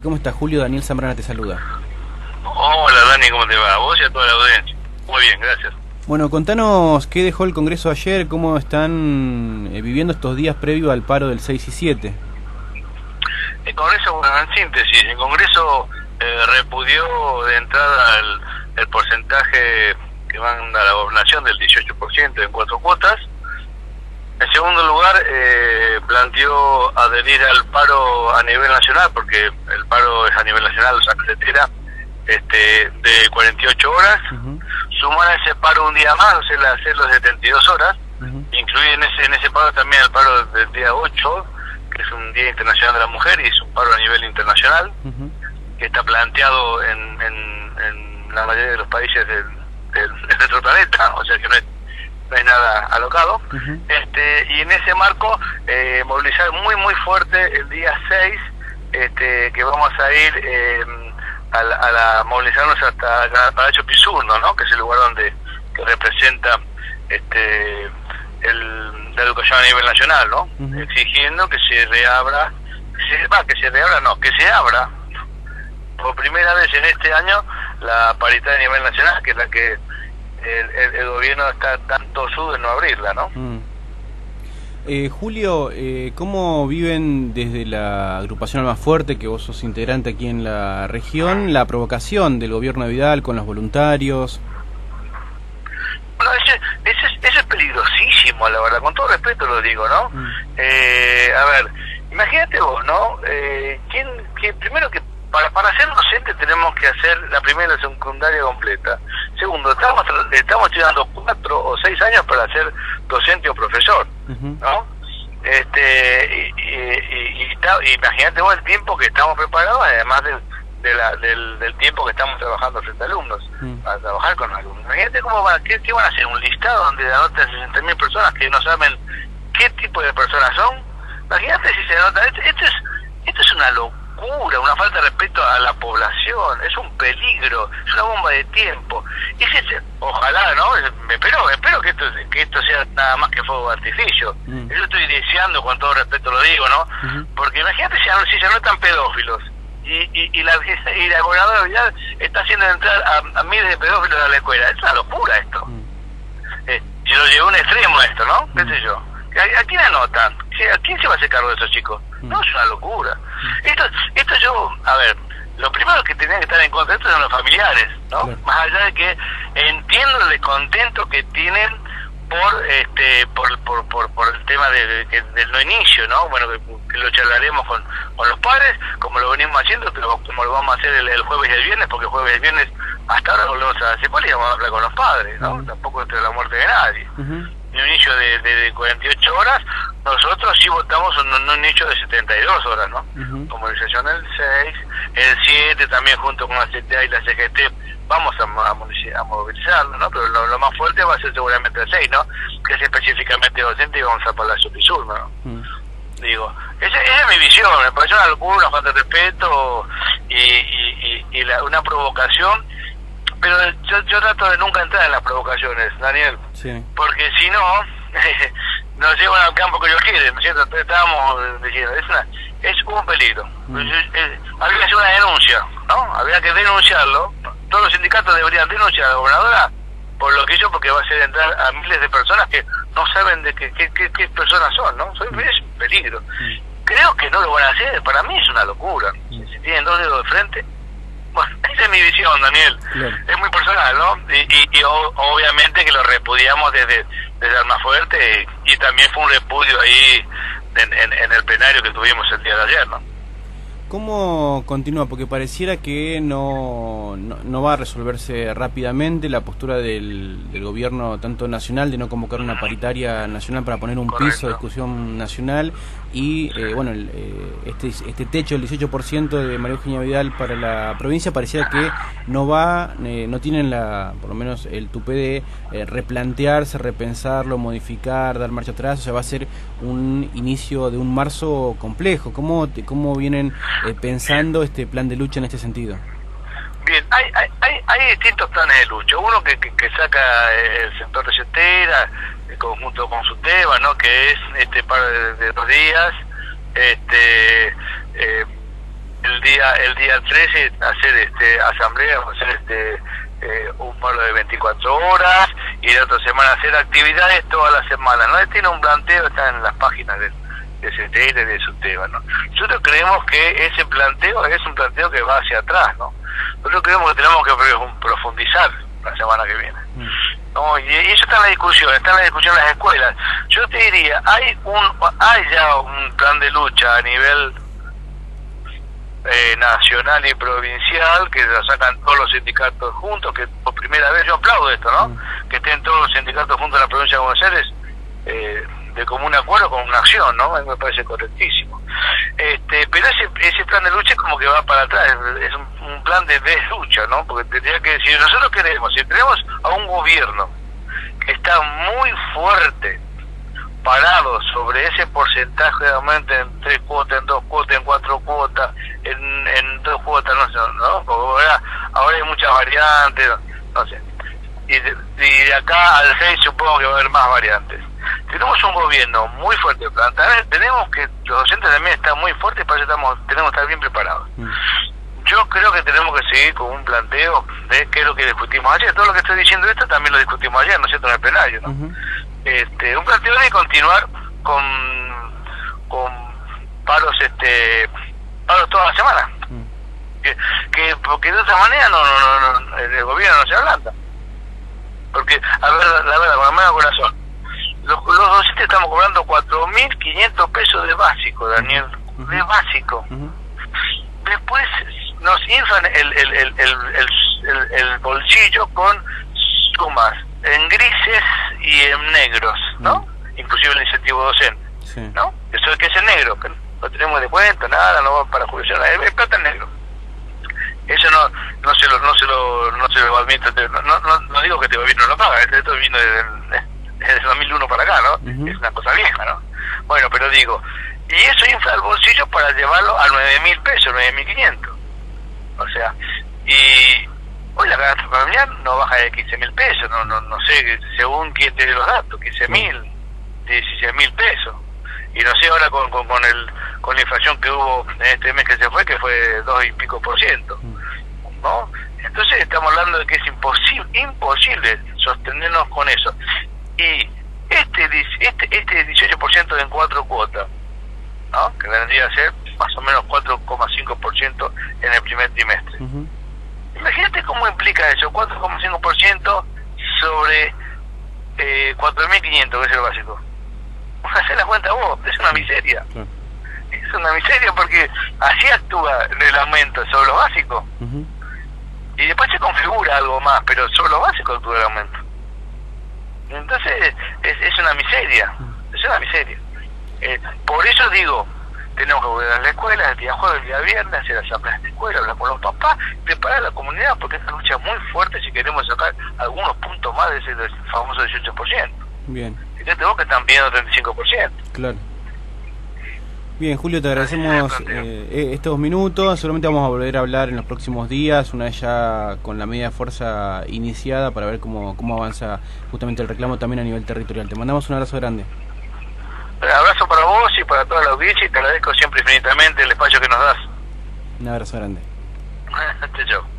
¿Cómo está Julio? Daniel Zambrana te saluda. Hola Dani, ¿cómo te va? A vos y a toda la audiencia. Muy bien, gracias. Bueno, contanos qué dejó el Congreso ayer, cómo están eh, viviendo estos días previos al paro del 6 y 7. El Congreso, bueno, en síntesis, el Congreso eh, repudió de entrada el, el porcentaje que manda la gobernación del 18% en cuatro cuotas en segundo lugar, eh, planteó adherir al paro a nivel nacional, porque el paro es a nivel nacional, o sea, etcétera, este, de 48 horas. Sumar a ese paro un día más, o sea, hacer los 72 horas. Incluir en ese, en ese paro también el paro del día 8, que es un Día Internacional de la Mujer y es un paro a nivel internacional, que está planteado en, en, la mayoría de los países del, del, de nuestro planeta, o sea que no es no es nada alocado. este Y en ese marco, eh, movilizar muy, muy fuerte el día 6, este, que vamos a ir eh, a, la, movilizarnos hasta Palacio Pisurno, ¿no? que es el lugar donde que representa este el, la educación a nivel nacional, ¿no? exigiendo que se reabra, que se, va, que se reabra, no, que se abra por primera vez en este año la paridad a nivel nacional, que es la que el, gobierno está tanto sudo en no abrirla, ¿no? Mm. Eh, Julio, eh, ¿cómo viven desde la agrupación Alma Fuerte, que vos sos integrante aquí en la región, la provocación del gobierno de Vidal con los voluntarios? Bueno, ese, ese, es peligrosísimo, la verdad, con todo respeto lo digo, ¿no? Mm. Eh, a ver, imagínate vos, ¿no? Eh, ¿quién, primero que para, para ser docente tenemos que hacer la primera y la secundaria completa. Segundo, estamos, estamos estudiando cuatro o seis años para ser docente o profesor, ¿no? Este, y, imagínate vos el tiempo que estamos preparados, además del, del, tiempo que estamos trabajando frente a alumnos, para trabajar con alumnos. Imagínate cómo van, qué, van a hacer, un listado donde anoten 60.000 personas que no saben qué tipo de personas son. Imagínate si se nota, esto, esto es, esto es una locura una falta de respeto a la población, es un peligro, es una bomba de tiempo. Y ojalá, ¿no? Espero, espero que esto, que esto sea nada más que fuego de artificio. Mm. Yo estoy deseando, con todo respeto lo digo, ¿no? Porque imagínate si, si se notan pedófilos y, y, y, la, y la gobernadora está haciendo entrar a, miles de pedófilos a la escuela. Es una locura esto. Mm. Eh, si lo llevó a un extremo esto, ¿no? ¿Qué sé yo? ¿A, quién anotan? ¿A quién se va a hacer cargo de esos chicos? No, es una locura. Esto, esto yo, a ver, lo primero que tenían que estar en contra de esto son los familiares, ¿no? Más allá de que entiendo el descontento que tienen por este por, por, por, por el tema de, del no inicio, ¿no? Bueno, que, lo charlaremos con, con los padres, como lo venimos haciendo, pero como lo vamos a hacer el, jueves y el viernes, porque el jueves y el viernes hasta ahora volvemos a hacer y vamos a hablar con los padres, ¿no? Tampoco entre la muerte de nadie un inicio de, de, 48 horas, nosotros sí votamos un, un inicio de 72 horas, ¿no? Como Movilización el 6, el 7 también junto con la CTA y la CGT vamos a, a, movilizarlo, ¿no? Pero lo, más fuerte va a ser seguramente el 6, ¿no? Que es específicamente docente y vamos a Palacio Pisur, ¿no? Digo, esa, es mi visión, me parece una locura, una falta de respeto y, y, y, la, una provocación pero yo, yo trato de nunca entrar en las provocaciones, Daniel. Porque si no, nos llevan al campo que ellos quieren, ¿no es cierto? Estábamos diciendo, es, una, es un peligro. Mm. había que hacer una denuncia, ¿no? Había que denunciarlo. Todos los sindicatos deberían denunciar a la gobernadora por lo que hizo, porque va a hacer entrar a miles de personas que no saben de qué, qué, qué, personas son, ¿no? Mm. Es un peligro. Mm. Creo que no lo van a hacer, para mí es una locura. Si tienen dos dedos de frente, bueno, esa es mi visión, Daniel. Es muy personal, ¿no? Y, obviamente que lo repudiamos desde, desde Almafuerte y también fue un repudio ahí en, en, el plenario que tuvimos el día de ayer, ¿no? ¿Cómo continúa? Porque pareciera que no, no, va a resolverse rápidamente la postura del, del, gobierno, tanto nacional, de no convocar una paritaria nacional para poner un piso de discusión nacional y, eh, bueno, eh, este, este techo, el 18% de María Eugenia Vidal para la provincia, pareciera que no va, eh, no tienen la, por lo menos el tupé de replantearse, repensarlo, modificar, dar marcha atrás, o sea, va a ser un inicio de un marzo complejo. ¿Cómo, cómo vienen eh, pensando este plan de lucha en este sentido? Bien, hay, hay, hay, distintos planes de lucha. Uno que, que, saca el sector de Cetera, en conjunto con su tema, ¿no? que es este par de, dos días, este, eh, el día el día 13 hacer este asamblea, hacer este eh, un paro de 24 horas y la otra semana hacer actividades toda la semana. ¿no? Tiene un planteo, está en las páginas de, y de SUTEBA. ¿no? Nosotros creemos que ese planteo es un planteo que va hacia atrás. ¿no? Nosotros creemos que tenemos que profundizar la semana que viene. Mm. ¿no? Y, eso está en la discusión, está en la discusión en las escuelas. Yo te diría, hay, un, hay ya un plan de lucha a nivel eh, nacional y provincial, que lo sacan todos los sindicatos juntos, que por primera vez yo aplaudo esto, ¿no? Mm. Que estén todos los sindicatos juntos en la provincia de Buenos Aires, eh, de común acuerdo con una acción, ¿no? me parece correctísimo. Este, pero ese, ese plan de lucha es como que va para atrás, es un, plan de deslucha, ¿no? Porque tendría que decir, nosotros queremos, si tenemos a un gobierno que está muy fuerte, parado sobre ese porcentaje de aumento en tres cuotas, en dos cuotas, en cuatro cuotas, en, en dos cuotas, no sé, ¿no? Porque ahora, ahora hay muchas variantes, no sé. Y de, y de acá al 6 supongo que va a haber más variantes. Tenemos un gobierno muy fuerte, planta, tenemos que, los docentes también están muy fuertes, para eso estamos, tenemos que estar bien preparados. Mm. Yo creo que tenemos que seguir con un planteo de qué es lo que discutimos ayer. Todo lo que estoy diciendo esto también lo discutimos ayer, ¿no es cierto?, en el plenario, ¿no? este, un planteo de continuar con, con paros este paros toda la semana mm. que, que porque de otra manera no, no, no, el gobierno no se ablanda porque a ver la verdad con la mano corazón estamos cobrando 4.500 pesos de básico Daniel de básico después nos inflan el, el, el, el, el bolsillo con sumas en grises y en negros, ¿no? Mm. Inclusive el incentivo docente, ¿no? Eso es que es el negro, que no tenemos de cuenta, nada, no va para jubilación, es plata en negro. Eso no no se lo no se lo no se lo admite, no, no, no digo que este gobierno no lo paga, esto vino desde, desde el 2001 para acá, ¿no? Es una cosa vieja, ¿no? Bueno, pero digo, y eso infla el bolsillo para llevarlo a 9 mil pesos, 9 mil 500. O sea, y Hoy la canasta familiar no baja de 15 mil pesos, no, no, no sé, según quién tiene los datos, 15 mil, 16 mil pesos. Y no sé ahora con, con, el, con la inflación que hubo en este mes que se fue, que fue dos y pico por ciento. ¿no? Entonces estamos hablando de que es imposible, imposible sostenernos con eso. Y este, este, este 18% en cuatro cuotas, ¿no? que vendría a ser más o menos 4,5% en el primer trimestre. Imagínate cómo implica eso, 4,5% sobre eh, 4.500, que es el básico. Hacé la cuenta vos, es una miseria. Es una miseria porque así actúa el aumento sobre lo básico. Y después se configura algo más, pero sobre lo básico actúa el aumento. Entonces es, es una miseria, es una miseria. Eh, por eso digo, tenemos que volver a la escuela el día jueves, el día viernes, hacer asambleas de escuela, hablar con los papás, preparar a la comunidad, porque esta lucha es muy fuerte si queremos sacar algunos puntos más de ese famoso 18%. Bien. Fíjate vos que están pidiendo 35%. Claro. Bien, Julio, te agradecemos eh, eh, estos minutos. Seguramente vamos a volver a hablar en los próximos días, una vez ya con la media fuerza iniciada, para ver cómo, cómo avanza justamente el reclamo también a nivel territorial. Te mandamos un abrazo grande. Un abrazo para vos y para toda la audiencia y te agradezco siempre infinitamente el espacio que nos das. Un abrazo grande. Chao.